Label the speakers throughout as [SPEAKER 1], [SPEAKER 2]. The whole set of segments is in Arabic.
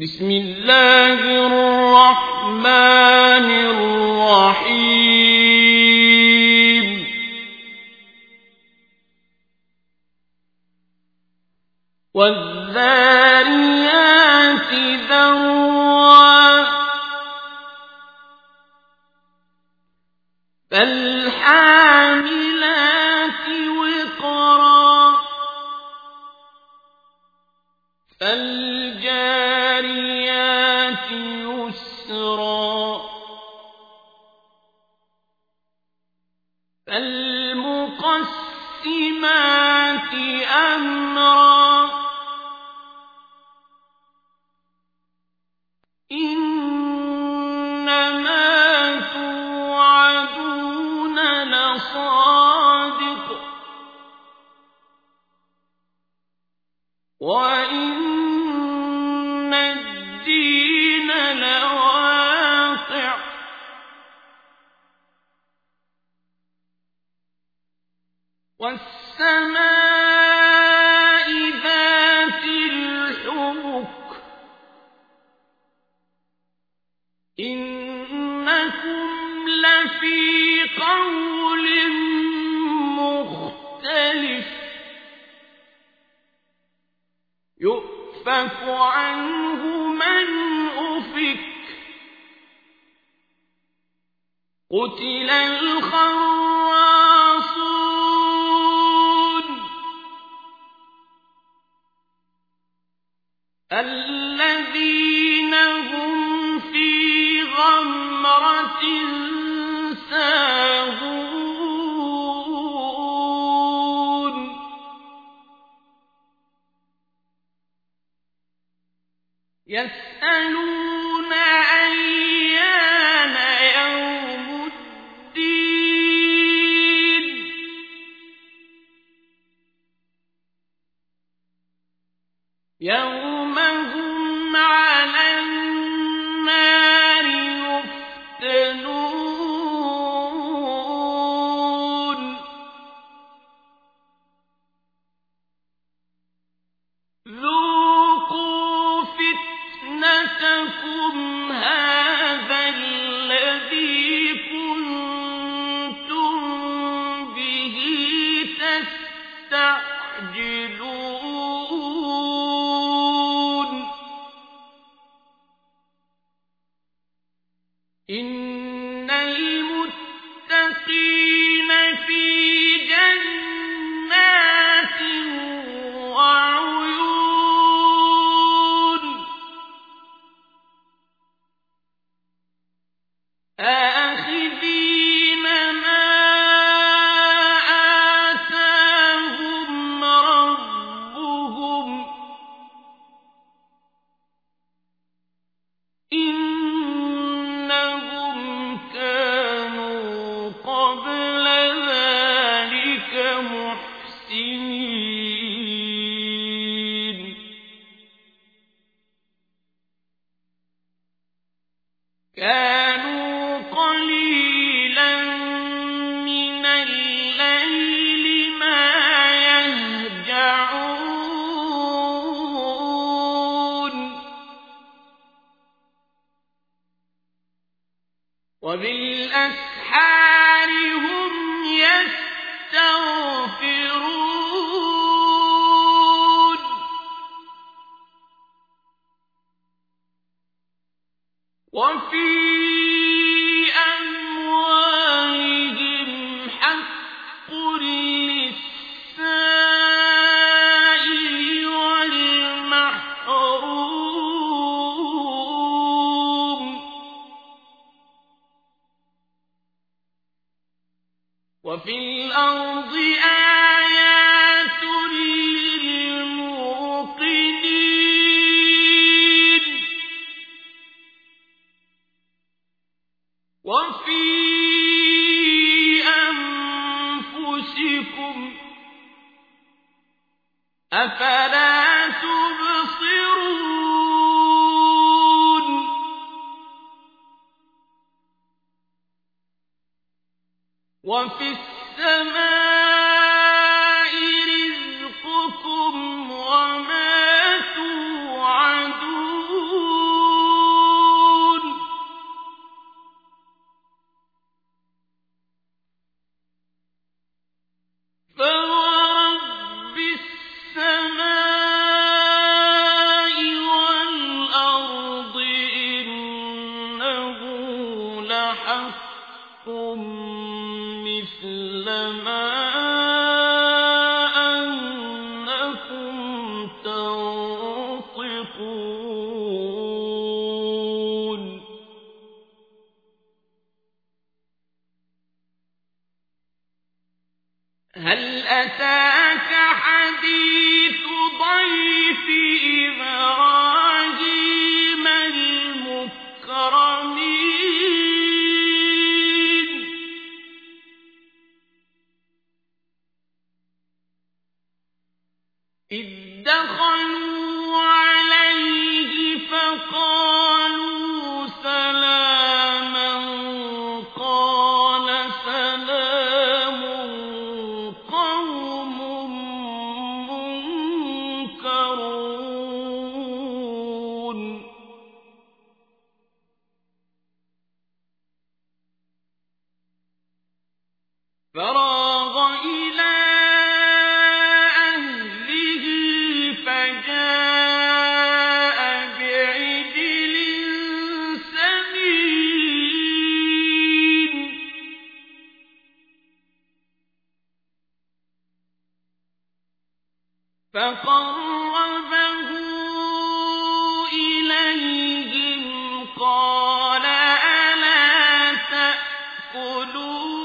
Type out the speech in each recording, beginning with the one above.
[SPEAKER 1] بسم الله الرحمن الرحيم. والذاريات ذروا فالحاملات وقرا فالجاريات يسرا. فالمقسمات أمرا. إنما توعدون لصادق. وإن والسماء ذات الحبك. إنكم لفي قول مختلف. يؤفك عنه من أفك. قتل الخراصون الذين هم في غمرة يسألون وفي وفي أنفسكم أفلا تبصرون؟ وفي السماء فراغ إلى أهله فجاء بعجل سمين. فقربه إليهم قال ألا تأكلون؟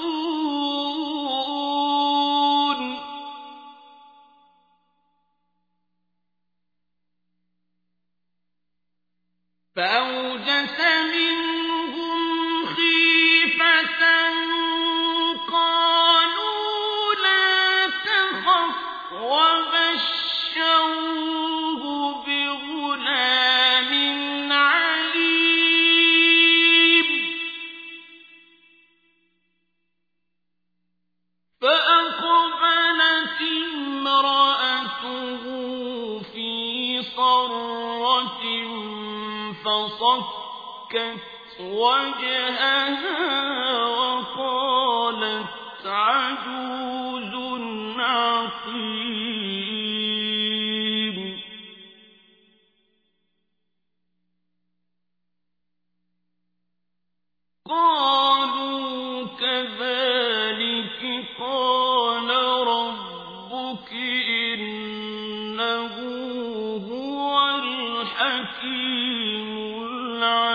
[SPEAKER 1] فصكت وجهها وقالت عجوز عقيم. قالوا كذلك قال ربك إنه هو الحكيم. العالمين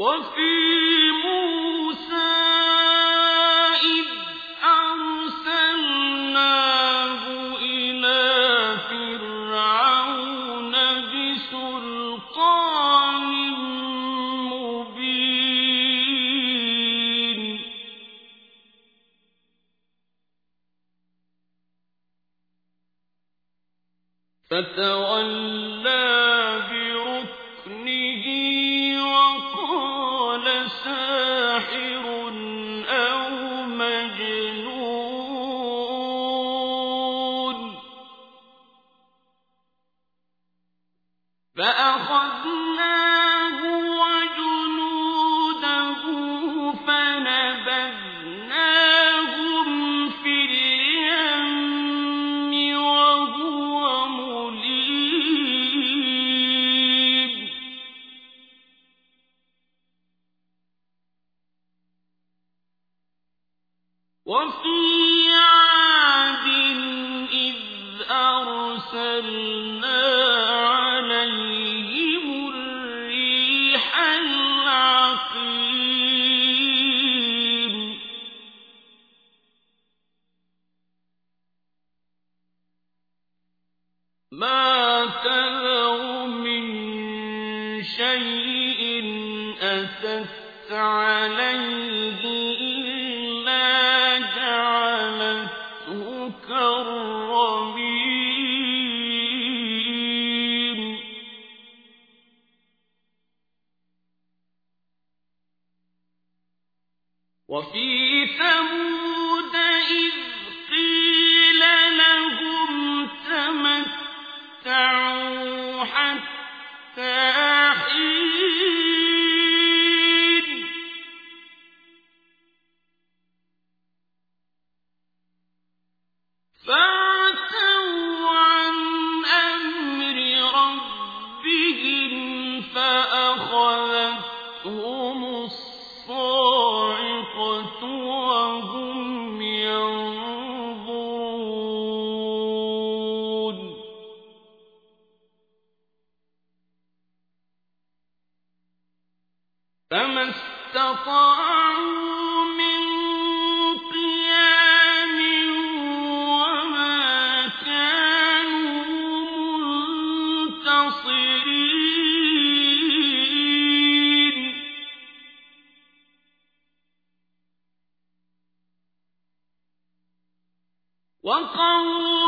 [SPEAKER 1] وفي وفي عاد إذ أرسلنا جَعَلَتْهُ وَقَوْمَ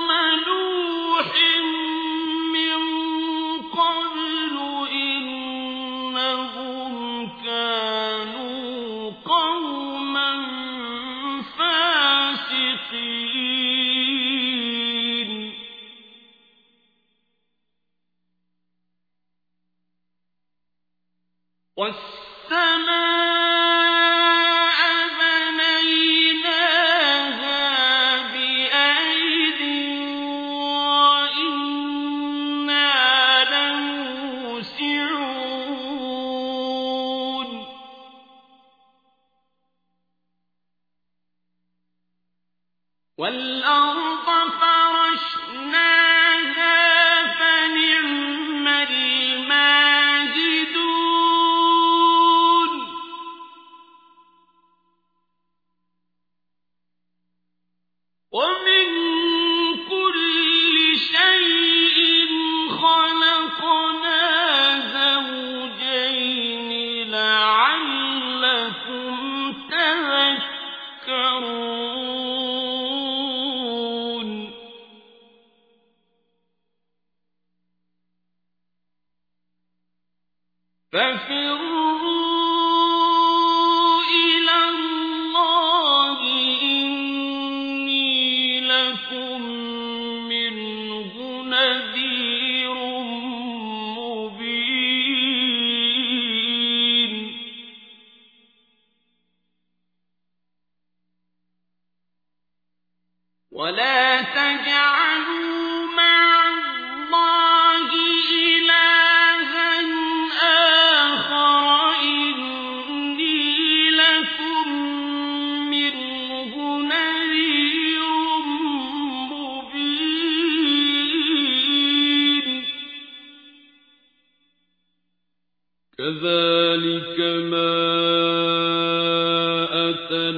[SPEAKER 1] أَتَى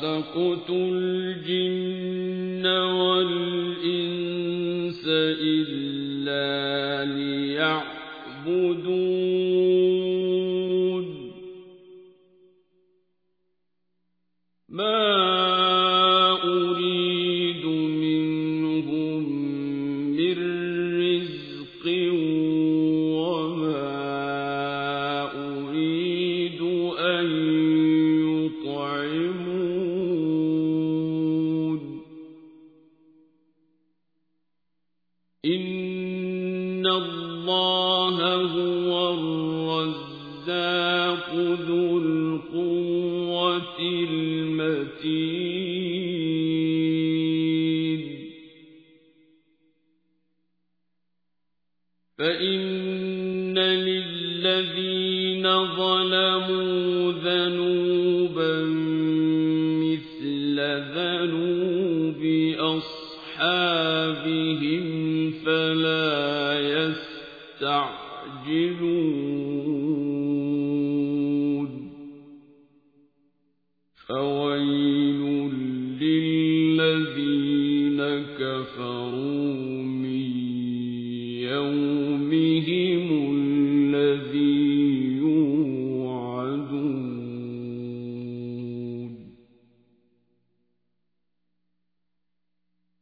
[SPEAKER 1] خَلَقْتُ الْجِنَّ